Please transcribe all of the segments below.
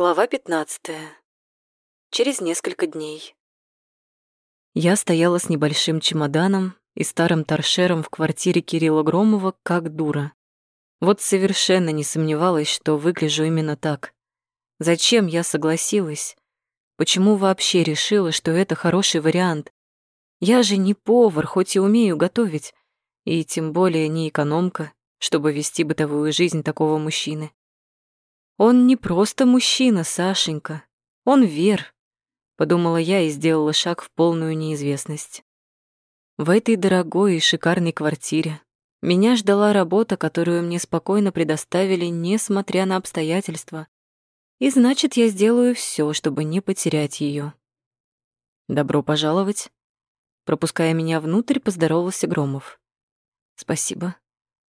Глава 15. Через несколько дней. Я стояла с небольшим чемоданом и старым торшером в квартире Кирилла Громова как дура. Вот совершенно не сомневалась, что выгляжу именно так. Зачем я согласилась? Почему вообще решила, что это хороший вариант? Я же не повар, хоть и умею готовить, и тем более не экономка, чтобы вести бытовую жизнь такого мужчины. Он не просто мужчина, Сашенька. Он Вер, подумала я и сделала шаг в полную неизвестность. В этой дорогой и шикарной квартире меня ждала работа, которую мне спокойно предоставили, несмотря на обстоятельства. И значит, я сделаю все, чтобы не потерять ее. Добро пожаловать. Пропуская меня внутрь, поздоровался Громов. Спасибо.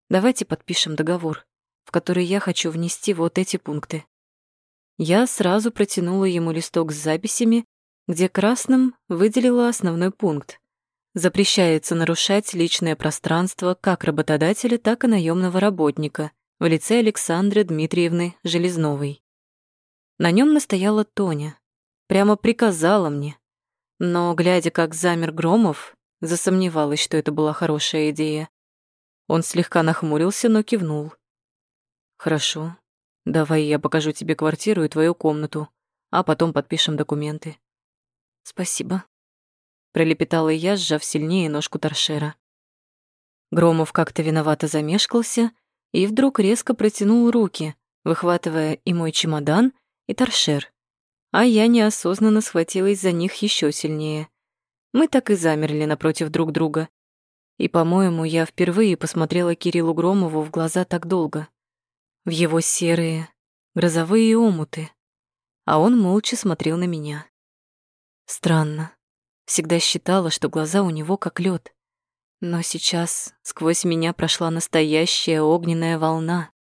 Давайте подпишем договор в который я хочу внести вот эти пункты. Я сразу протянула ему листок с записями, где красным выделила основной пункт. Запрещается нарушать личное пространство как работодателя, так и наемного работника в лице Александры Дмитриевны Железновой. На нем настояла Тоня. Прямо приказала мне. Но, глядя, как замер Громов, засомневалась, что это была хорошая идея. Он слегка нахмурился, но кивнул. Хорошо. Давай я покажу тебе квартиру и твою комнату, а потом подпишем документы. Спасибо. Пролепетала я, сжав сильнее ножку торшера. Громов как-то виновато замешкался и вдруг резко протянул руки, выхватывая и мой чемодан, и торшер. А я неосознанно схватилась за них еще сильнее. Мы так и замерли напротив друг друга. И, по-моему, я впервые посмотрела Кириллу Громову в глаза так долго в его серые, грозовые омуты, а он молча смотрел на меня. Странно. Всегда считала, что глаза у него как лед, но сейчас сквозь меня прошла настоящая огненная волна.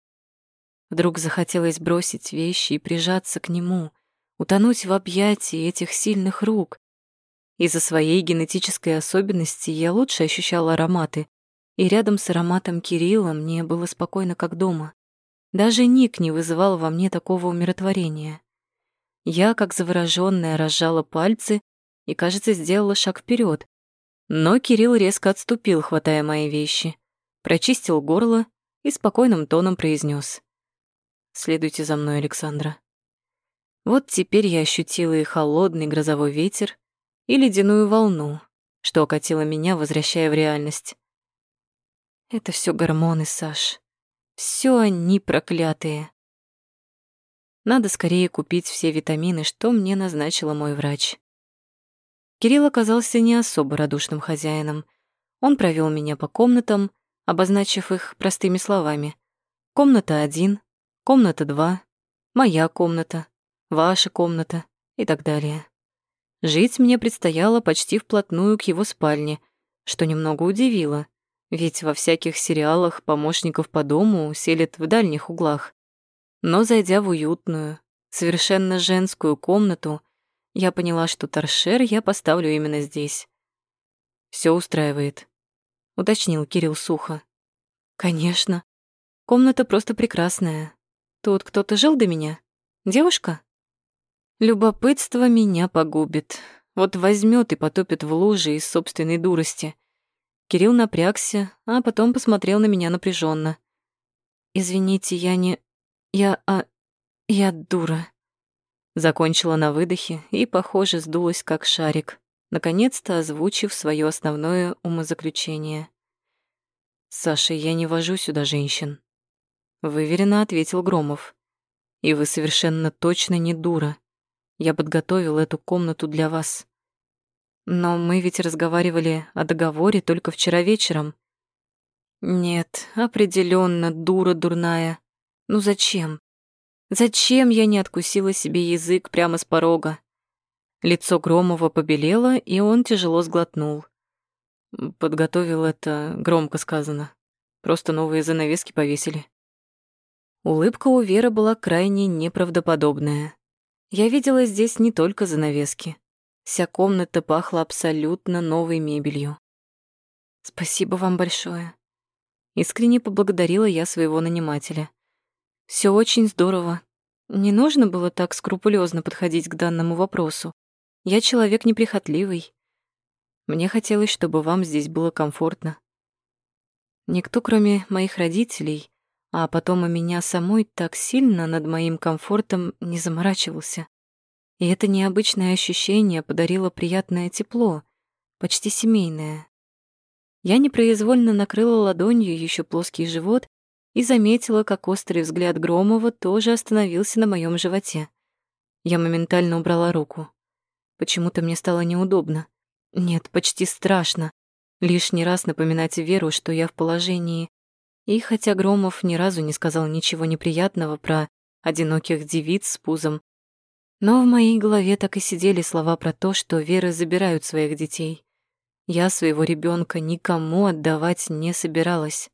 Вдруг захотелось бросить вещи и прижаться к нему, утонуть в объятии этих сильных рук. Из-за своей генетической особенности я лучше ощущала ароматы, и рядом с ароматом Кирилла мне было спокойно, как дома. Даже Ник не вызывал во мне такого умиротворения. Я, как заворожённая, разжала пальцы и, кажется, сделала шаг вперед. Но Кирилл резко отступил, хватая мои вещи, прочистил горло и спокойным тоном произнес: «Следуйте за мной, Александра». Вот теперь я ощутила и холодный грозовой ветер, и ледяную волну, что окатило меня, возвращая в реальность. Это все гормоны, Саш. Все они проклятые. Надо скорее купить все витамины, что мне назначила мой врач. Кирилл оказался не особо радушным хозяином. Он провел меня по комнатам, обозначив их простыми словами. Комната один, комната два, моя комната, ваша комната и так далее. Жить мне предстояло почти вплотную к его спальне, что немного удивило — ведь во всяких сериалах помощников по дому селят в дальних углах. Но зайдя в уютную, совершенно женскую комнату, я поняла, что торшер я поставлю именно здесь. Все устраивает», — уточнил Кирилл сухо. «Конечно. Комната просто прекрасная. Тут кто-то жил до меня? Девушка?» Любопытство меня погубит. Вот возьмет и потопит в луже из собственной дурости. Кирилл напрягся, а потом посмотрел на меня напряженно. «Извините, я не... Я... а... я дура». Закончила на выдохе и, похоже, сдулась как шарик, наконец-то озвучив свое основное умозаключение. «Саша, я не вожу сюда женщин», — выверенно ответил Громов. «И вы совершенно точно не дура. Я подготовил эту комнату для вас. Но мы ведь разговаривали о договоре только вчера вечером. Нет, определенно дура дурная. Ну зачем? Зачем я не откусила себе язык прямо с порога? Лицо Громова побелело, и он тяжело сглотнул. Подготовил это, громко сказано. Просто новые занавески повесили. Улыбка у Веры была крайне неправдоподобная. Я видела здесь не только занавески. Вся комната пахла абсолютно новой мебелью. «Спасибо вам большое». Искренне поблагодарила я своего нанимателя. Все очень здорово. Не нужно было так скрупулезно подходить к данному вопросу. Я человек неприхотливый. Мне хотелось, чтобы вам здесь было комфортно. Никто, кроме моих родителей, а потом и меня самой, так сильно над моим комфортом не заморачивался. И это необычное ощущение подарило приятное тепло, почти семейное. Я непроизвольно накрыла ладонью еще плоский живот и заметила, как острый взгляд Громова тоже остановился на моем животе. Я моментально убрала руку. Почему-то мне стало неудобно. Нет, почти страшно. Лишний раз напоминать Веру, что я в положении. И хотя Громов ни разу не сказал ничего неприятного про одиноких девиц с пузом, но в моей голове так и сидели слова про то, что Веры забирают своих детей. Я своего ребенка никому отдавать не собиралась.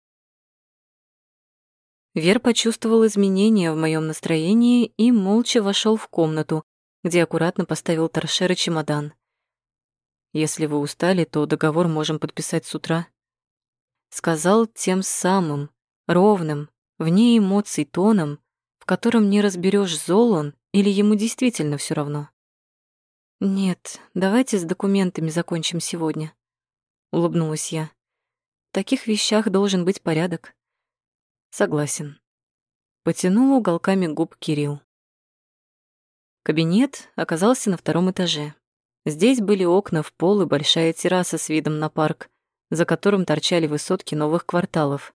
Вер почувствовал изменения в моем настроении и молча вошел в комнату, где аккуратно поставил торшер и чемодан. «Если вы устали, то договор можем подписать с утра», сказал тем самым, ровным, вне эмоций тоном, в котором не разберешь зол он или ему действительно все равно. «Нет, давайте с документами закончим сегодня», — улыбнулась я. «В таких вещах должен быть порядок». Согласен. Потянул уголками губ Кирилл. Кабинет оказался на втором этаже. Здесь были окна в пол и большая терраса с видом на парк, за которым торчали высотки новых кварталов.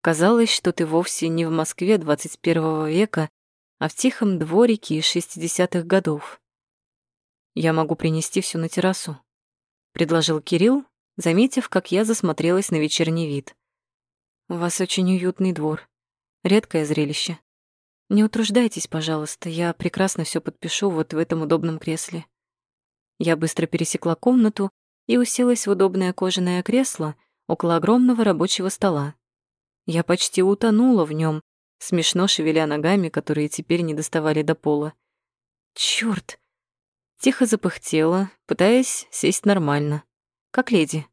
Казалось, что ты вовсе не в Москве 21 века, а в тихом дворике из 60-х годов. «Я могу принести все на террасу», — предложил Кирилл, заметив, как я засмотрелась на вечерний вид. У вас очень уютный двор. Редкое зрелище. Не утруждайтесь, пожалуйста, я прекрасно все подпишу вот в этом удобном кресле. Я быстро пересекла комнату и уселась в удобное кожаное кресло около огромного рабочего стола. Я почти утонула в нем, смешно шевеля ногами, которые теперь не доставали до пола. Чёрт! Тихо запыхтела, пытаясь сесть нормально, как леди.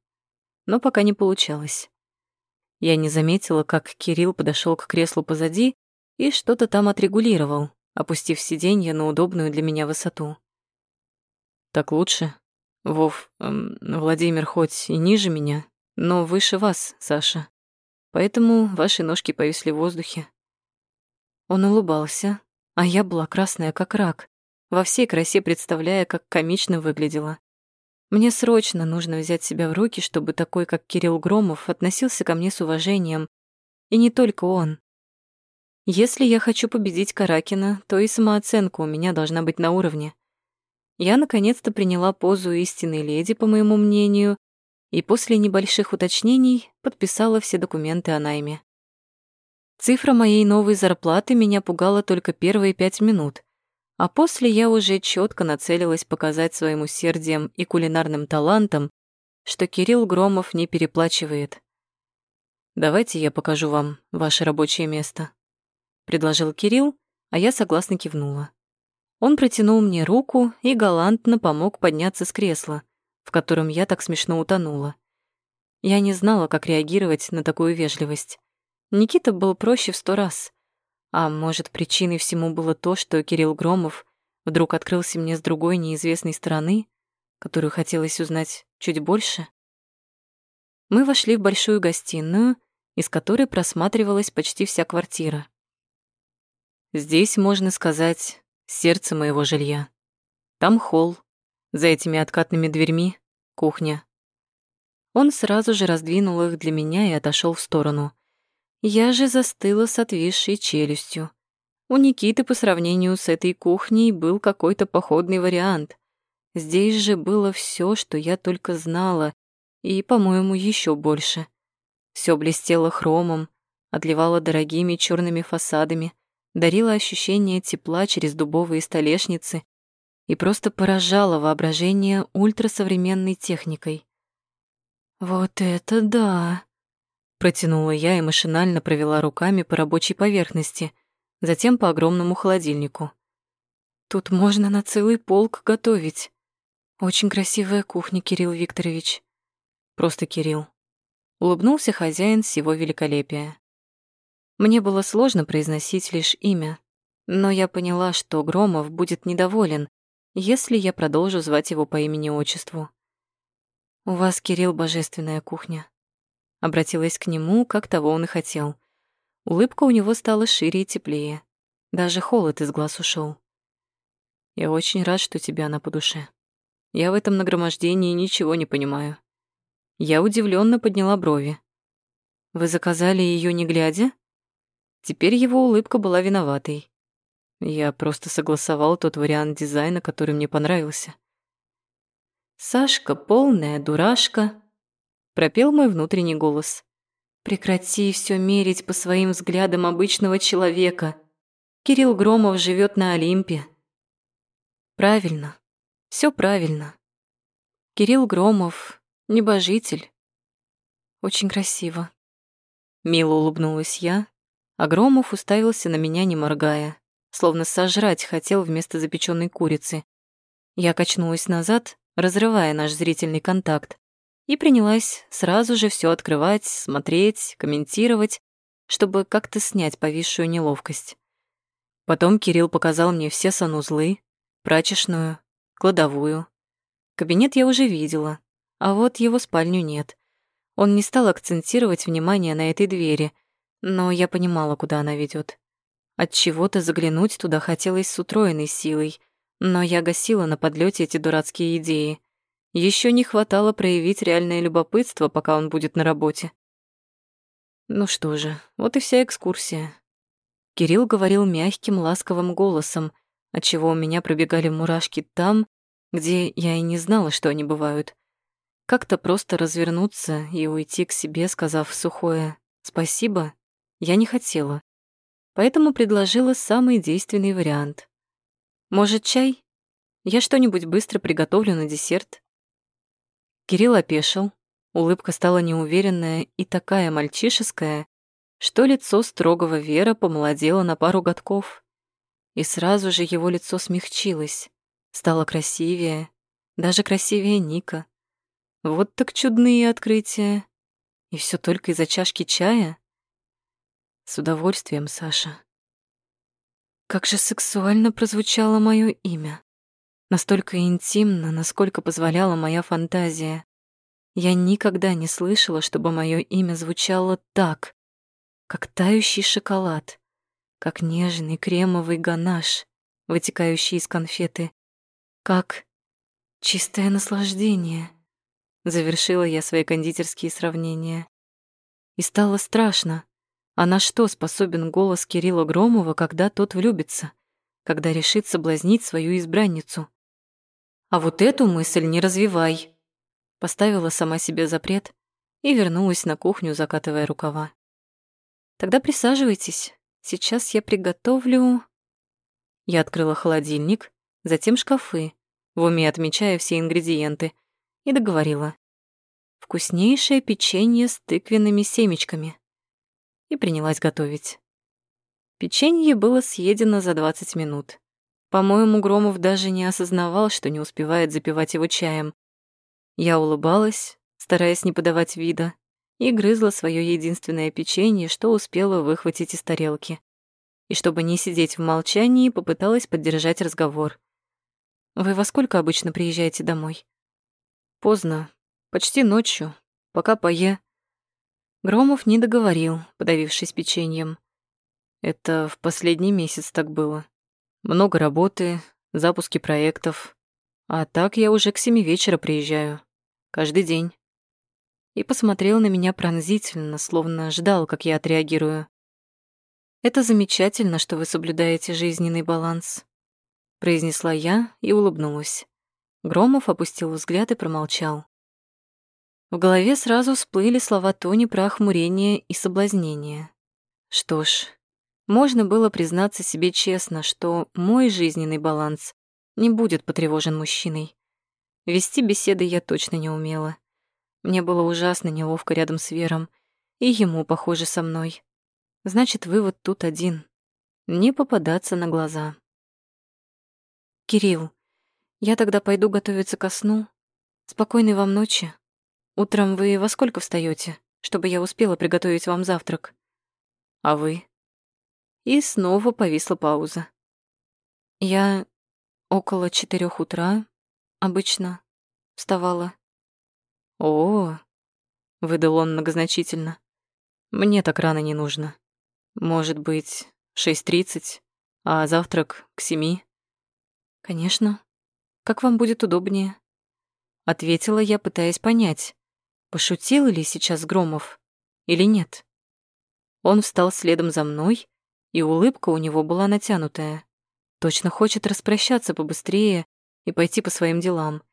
Но пока не получалось. Я не заметила, как Кирилл подошел к креслу позади и что-то там отрегулировал, опустив сиденье на удобную для меня высоту. «Так лучше. Вов, эм, Владимир хоть и ниже меня, но выше вас, Саша. Поэтому ваши ножки повисли в воздухе». Он улыбался, а я была красная, как рак, во всей красе представляя, как комично выглядела. Мне срочно нужно взять себя в руки, чтобы такой, как Кирилл Громов, относился ко мне с уважением. И не только он. Если я хочу победить Каракина, то и самооценка у меня должна быть на уровне. Я наконец-то приняла позу истинной леди, по моему мнению, и после небольших уточнений подписала все документы о найме. Цифра моей новой зарплаты меня пугала только первые пять минут. А после я уже четко нацелилась показать своим усердием и кулинарным талантом, что Кирилл Громов не переплачивает. «Давайте я покажу вам ваше рабочее место», — предложил Кирилл, а я согласно кивнула. Он протянул мне руку и галантно помог подняться с кресла, в котором я так смешно утонула. Я не знала, как реагировать на такую вежливость. Никита был проще в сто раз. А может, причиной всему было то, что Кирилл Громов вдруг открылся мне с другой неизвестной стороны, которую хотелось узнать чуть больше? Мы вошли в большую гостиную, из которой просматривалась почти вся квартира. Здесь, можно сказать, сердце моего жилья. Там холл, за этими откатными дверьми — кухня. Он сразу же раздвинул их для меня и отошел в сторону. Я же застыла с отвисшей челюстью. У Никиты по сравнению с этой кухней был какой-то походный вариант. Здесь же было все, что я только знала, и, по-моему, еще больше. Все блестело хромом, отливало дорогими черными фасадами, дарило ощущение тепла через дубовые столешницы и просто поражало воображение ультрасовременной техникой. «Вот это да!» Протянула я и машинально провела руками по рабочей поверхности, затем по огромному холодильнику. Тут можно на целый полк готовить. Очень красивая кухня, Кирилл Викторович. Просто Кирилл. Улыбнулся хозяин всего великолепия. Мне было сложно произносить лишь имя. Но я поняла, что Громов будет недоволен, если я продолжу звать его по имени-отчеству. «У вас, Кирилл, божественная кухня». Обратилась к нему, как того он и хотел. Улыбка у него стала шире и теплее. Даже холод из глаз ушел. «Я очень рад, что тебя она по душе. Я в этом нагромождении ничего не понимаю». Я удивленно подняла брови. «Вы заказали ее не глядя?» Теперь его улыбка была виноватой. Я просто согласовал тот вариант дизайна, который мне понравился. «Сашка, полная дурашка», — пропел мой внутренний голос. «Прекрати все мерить по своим взглядам обычного человека. Кирилл Громов живет на Олимпе». «Правильно, все правильно. Кирилл Громов — небожитель. Очень красиво». Мило улыбнулась я, а Громов уставился на меня, не моргая словно сожрать хотел вместо запеченной курицы. Я качнулась назад, разрывая наш зрительный контакт, и принялась сразу же все открывать, смотреть, комментировать, чтобы как-то снять повисшую неловкость. Потом Кирилл показал мне все санузлы, прачечную, кладовую. Кабинет я уже видела, а вот его спальню нет. Он не стал акцентировать внимание на этой двери, но я понимала, куда она ведет. От чего-то заглянуть туда хотелось с утроенной силой, но я гасила на подлете эти дурацкие идеи. Еще не хватало проявить реальное любопытство, пока он будет на работе. Ну что же, вот и вся экскурсия. Кирилл говорил мягким, ласковым голосом, отчего у меня пробегали мурашки там, где я и не знала, что они бывают. Как-то просто развернуться и уйти к себе, сказав сухое «спасибо», я не хотела поэтому предложила самый действенный вариант. «Может, чай? Я что-нибудь быстро приготовлю на десерт». Кирилл опешил, улыбка стала неуверенная и такая мальчишеская, что лицо строгого Вера помолодело на пару годков. И сразу же его лицо смягчилось, стало красивее, даже красивее Ника. Вот так чудные открытия. И все только из-за чашки чая. С удовольствием, Саша. Как же сексуально прозвучало мое имя. Настолько интимно, насколько позволяла моя фантазия. Я никогда не слышала, чтобы мое имя звучало так, как тающий шоколад, как нежный кремовый ганаш, вытекающий из конфеты, как чистое наслаждение. Завершила я свои кондитерские сравнения. И стало страшно, а на что способен голос Кирилла Громова, когда тот влюбится, когда решит соблазнить свою избранницу? А вот эту мысль не развивай. Поставила сама себе запрет и вернулась на кухню, закатывая рукава. Тогда присаживайтесь. Сейчас я приготовлю... Я открыла холодильник, затем шкафы, в уме отмечая все ингредиенты, и договорила. Вкуснейшее печенье с тыквенными семечками и принялась готовить. Печенье было съедено за 20 минут. По-моему, Громов даже не осознавал, что не успевает запивать его чаем. Я улыбалась, стараясь не подавать вида, и грызла свое единственное печенье, что успела выхватить из тарелки. И чтобы не сидеть в молчании, попыталась поддержать разговор. «Вы во сколько обычно приезжаете домой?» «Поздно, почти ночью, пока пое...» Громов не договорил, подавившись печеньем. Это в последний месяц так было. Много работы, запуски проектов. А так я уже к семи вечера приезжаю. Каждый день. И посмотрел на меня пронзительно, словно ждал, как я отреагирую. «Это замечательно, что вы соблюдаете жизненный баланс», — произнесла я и улыбнулась. Громов опустил взгляд и промолчал. В голове сразу всплыли слова Тони про охмурение и соблазнение. Что ж, можно было признаться себе честно, что мой жизненный баланс не будет потревожен мужчиной. Вести беседы я точно не умела. Мне было ужасно неловко рядом с Вером, и ему, похоже, со мной. Значит, вывод тут один — не попадаться на глаза. «Кирилл, я тогда пойду готовиться ко сну. Спокойной вам ночи». Утром вы во сколько встаете, чтобы я успела приготовить вам завтрак? А вы? И снова повисла пауза. Я около четырех утра обычно вставала. О, выдал он многозначительно. Мне так рано не нужно. Может быть, шесть тридцать, а завтрак к семи? Конечно. Как вам будет удобнее? Ответила я, пытаясь понять, пошутил ли сейчас Громов или нет. Он встал следом за мной, и улыбка у него была натянутая. Точно хочет распрощаться побыстрее и пойти по своим делам.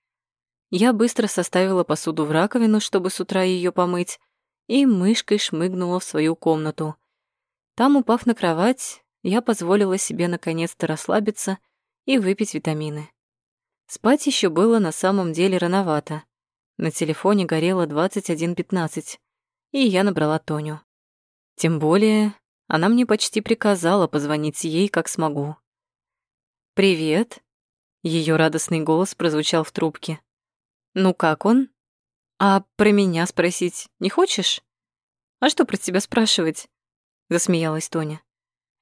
Я быстро составила посуду в раковину, чтобы с утра ее помыть, и мышкой шмыгнула в свою комнату. Там, упав на кровать, я позволила себе наконец-то расслабиться и выпить витамины. Спать еще было на самом деле рановато. На телефоне горело 21.15, и я набрала Тоню. Тем более, она мне почти приказала позвонить ей, как смогу. «Привет», — ее радостный голос прозвучал в трубке. «Ну как он? А про меня спросить не хочешь?» «А что про тебя спрашивать?» — засмеялась Тоня.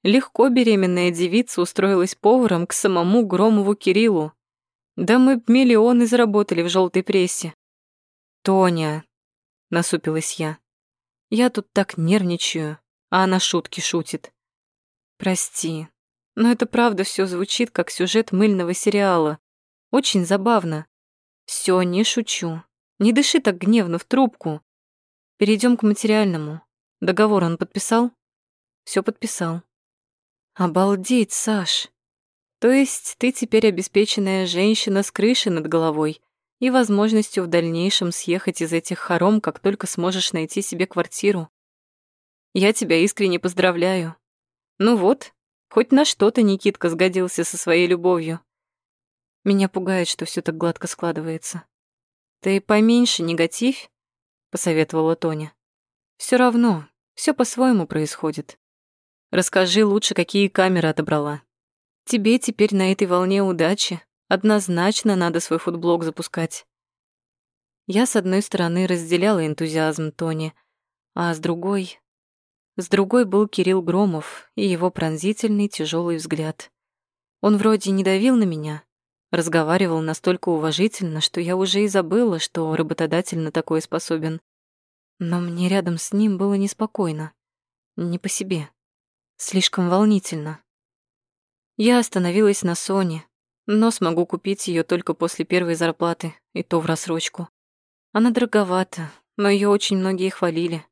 Легко беременная девица устроилась поваром к самому Громову Кириллу. Да мы миллионы заработали в желтой прессе. «Тоня», — насупилась я, — «я тут так нервничаю, а она шутки шутит». «Прости, но это правда все звучит как сюжет мыльного сериала. Очень забавно. Все, не шучу. Не дыши так гневно в трубку. Перейдем к материальному. Договор он подписал? Все подписал. Обалдеть, Саш. То есть ты теперь обеспеченная женщина с крышей над головой и возможностью в дальнейшем съехать из этих хором, как только сможешь найти себе квартиру. Я тебя искренне поздравляю. Ну вот, Хоть на что-то Никитка сгодился со своей любовью. Меня пугает, что все так гладко складывается. Ты поменьше негатив, посоветовала Тоня. Все равно, все по-своему происходит. Расскажи лучше, какие камеры отобрала. Тебе теперь на этой волне удачи однозначно надо свой футблог запускать. Я, с одной стороны, разделяла энтузиазм Тони, а с другой с другой был Кирилл Громов и его пронзительный тяжелый взгляд. Он вроде не давил на меня, разговаривал настолько уважительно, что я уже и забыла, что работодатель на такое способен. Но мне рядом с ним было неспокойно, не по себе, слишком волнительно. Я остановилась на Соне, но смогу купить ее только после первой зарплаты, и то в рассрочку. Она дороговата, но ее очень многие хвалили.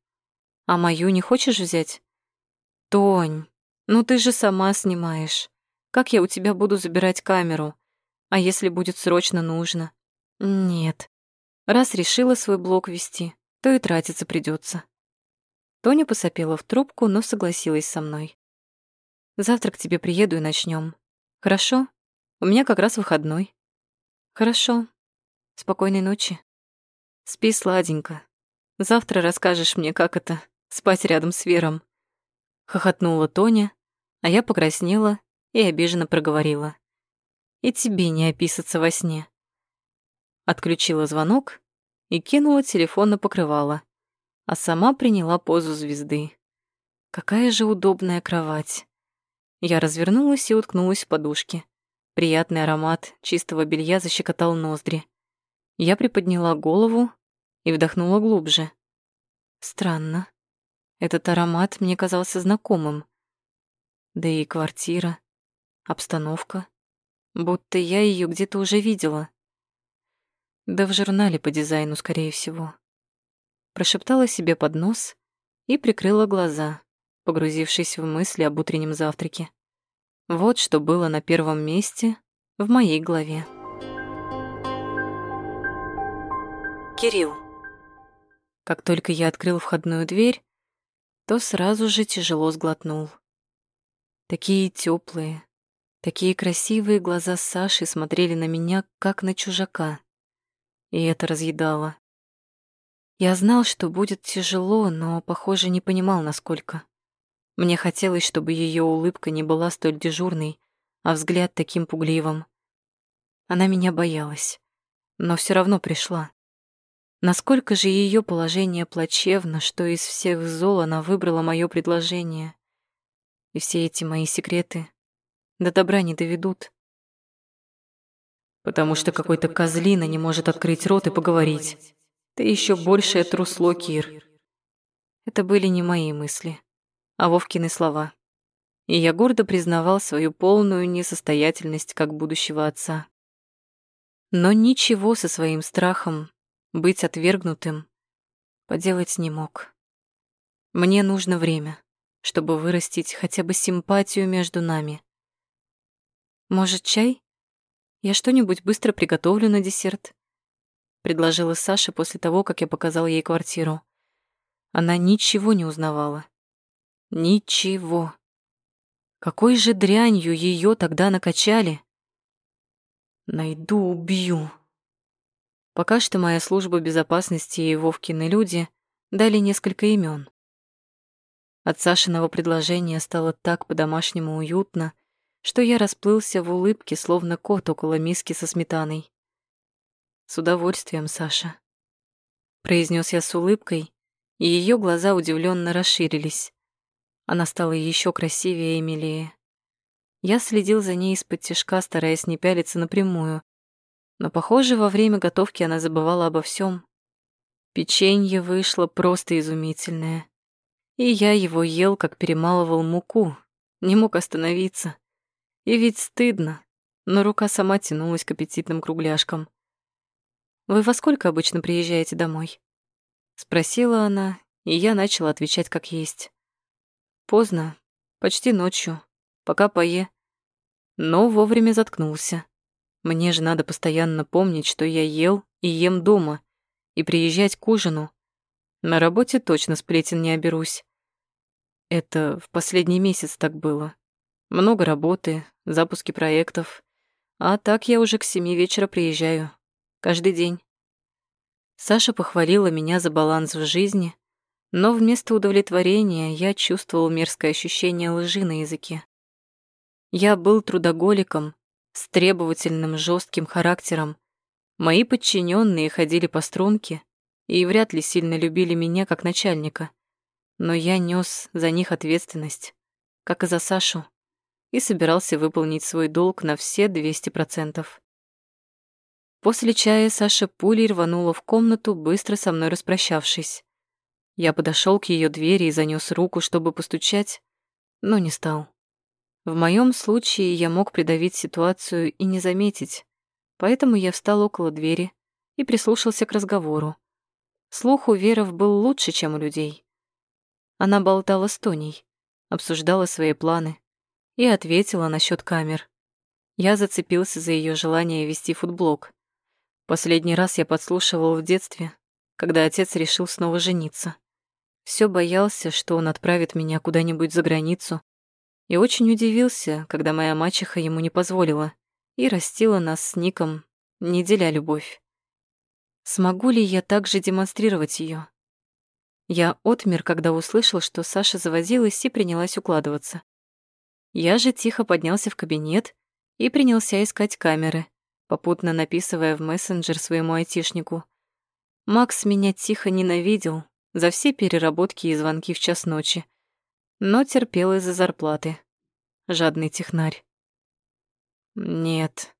А мою не хочешь взять? Тонь, ну ты же сама снимаешь. Как я у тебя буду забирать камеру? А если будет срочно нужно? Нет. Раз решила свой блог вести, то и тратиться придется. Тоня посопела в трубку, но согласилась со мной. Завтра к тебе приеду и начнем. Хорошо? У меня как раз выходной. Хорошо. Спокойной ночи. Спи сладенько. Завтра расскажешь мне, как это спать рядом с Вером. Хохотнула Тоня, а я покраснела и обиженно проговорила. И тебе не описаться во сне. Отключила звонок и кинула телефон на покрывало, а сама приняла позу звезды. Какая же удобная кровать. Я развернулась и уткнулась в подушки. Приятный аромат чистого белья защекотал ноздри. Я приподняла голову и вдохнула глубже. Странно. Этот аромат мне казался знакомым. Да и квартира, обстановка. Будто я ее где-то уже видела. Да в журнале по дизайну, скорее всего. Прошептала себе под нос и прикрыла глаза, погрузившись в мысли об утреннем завтраке. Вот что было на первом месте в моей голове. Кирилл. Как только я открыл входную дверь, то сразу же тяжело сглотнул. Такие теплые, такие красивые глаза Саши смотрели на меня, как на чужака. И это разъедало. Я знал, что будет тяжело, но, похоже, не понимал, насколько. Мне хотелось, чтобы ее улыбка не была столь дежурной, а взгляд таким пугливым. Она меня боялась, но все равно пришла. Насколько же ее положение плачевно, что из всех зол она выбрала мое предложение. И все эти мои секреты до добра не доведут. Потому что какой-то козлина не может открыть рот и поговорить. Ты еще большее трусло, Кир. Это были не мои мысли, а Вовкины слова. И я гордо признавал свою полную несостоятельность как будущего отца. Но ничего со своим страхом быть отвергнутым поделать не мог. Мне нужно время, чтобы вырастить хотя бы симпатию между нами. Может, чай? Я что-нибудь быстро приготовлю на десерт, предложила Саша после того, как я показал ей квартиру. Она ничего не узнавала. Ничего. Какой же дрянью ее тогда накачали? Найду, убью. Пока что моя служба безопасности и Вовкины люди дали несколько имен. От Сашиного предложения стало так по-домашнему уютно, что я расплылся в улыбке, словно кот около миски со сметаной. «С удовольствием, Саша», — произнес я с улыбкой, и ее глаза удивленно расширились. Она стала еще красивее и милее. Я следил за ней из-под тяжка, стараясь не пялиться напрямую. Но, похоже, во время готовки она забывала обо всем. Печенье вышло просто изумительное. И я его ел, как перемалывал муку, не мог остановиться. И ведь стыдно, но рука сама тянулась к аппетитным кругляшкам. «Вы во сколько обычно приезжаете домой?» Спросила она, и я начала отвечать как есть. Поздно, почти ночью, пока пое. Но вовремя заткнулся. Мне же надо постоянно помнить, что я ел и ем дома, и приезжать к ужину. На работе точно сплетен не оберусь. Это в последний месяц так было. Много работы, запуски проектов. А так я уже к семи вечера приезжаю. Каждый день. Саша похвалила меня за баланс в жизни, но вместо удовлетворения я чувствовал мерзкое ощущение лжи на языке. Я был трудоголиком, с требовательным жестким характером. Мои подчиненные ходили по струнке и вряд ли сильно любили меня как начальника. Но я нес за них ответственность, как и за Сашу, и собирался выполнить свой долг на все 200%. После чая Саша пулей рванула в комнату, быстро со мной распрощавшись. Я подошел к ее двери и занес руку, чтобы постучать, но не стал. В моем случае я мог придавить ситуацию и не заметить, поэтому я встал около двери и прислушался к разговору. Слух у Веров был лучше, чем у людей. Она болтала с Тоней, обсуждала свои планы и ответила насчет камер. Я зацепился за ее желание вести футблог. Последний раз я подслушивал в детстве, когда отец решил снова жениться. Все боялся, что он отправит меня куда-нибудь за границу, и очень удивился, когда моя мачеха ему не позволила и растила нас с Ником, не деля любовь. Смогу ли я также демонстрировать ее? Я отмер, когда услышал, что Саша завозилась и принялась укладываться. Я же тихо поднялся в кабинет и принялся искать камеры, попутно написывая в мессенджер своему айтишнику. Макс меня тихо ненавидел, за все переработки и звонки в час ночи, но терпел из-за зарплаты. Жадный технарь. Нет.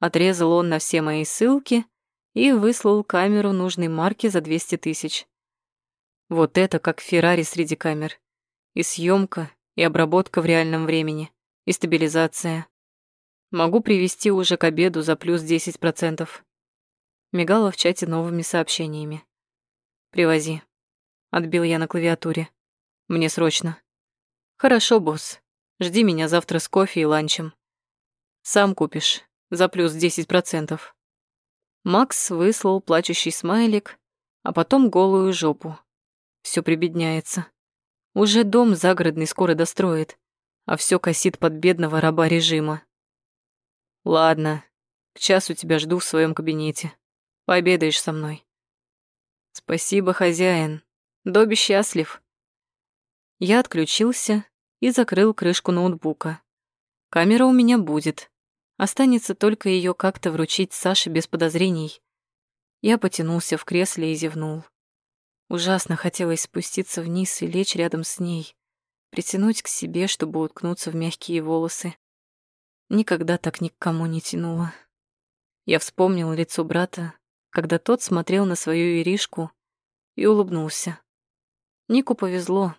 Отрезал он на все мои ссылки и выслал камеру нужной марки за 200 тысяч. Вот это как Феррари среди камер. И съемка, и обработка в реальном времени, и стабилизация. Могу привести уже к обеду за плюс 10%. Мигала в чате новыми сообщениями. «Привози». Отбил я на клавиатуре. «Мне срочно». «Хорошо, босс. Жди меня завтра с кофе и ланчем. Сам купишь. За плюс 10%. Макс выслал плачущий смайлик, а потом голую жопу. Все прибедняется. Уже дом загородный скоро достроит, а все косит под бедного раба режима. Ладно, к часу тебя жду в своем кабинете. Пообедаешь со мной. Спасибо, хозяин. Добби счастлив. Я отключился и закрыл крышку ноутбука. Камера у меня будет. Останется только ее как-то вручить Саше без подозрений. Я потянулся в кресле и зевнул. Ужасно хотелось спуститься вниз и лечь рядом с ней, притянуть к себе, чтобы уткнуться в мягкие волосы. Никогда так ни к кому не тянуло. Я вспомнил лицо брата, когда тот смотрел на свою Иришку и улыбнулся. Нику повезло.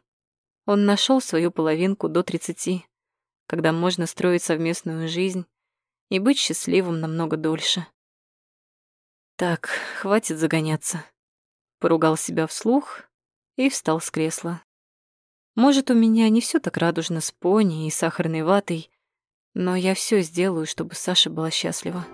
Он нашел свою половинку до тридцати, когда можно строить совместную жизнь и быть счастливым намного дольше. Так, хватит загоняться. Поругал себя вслух и встал с кресла. Может, у меня не все так радужно с пони и сахарной ватой, но я все сделаю, чтобы Саша была счастлива.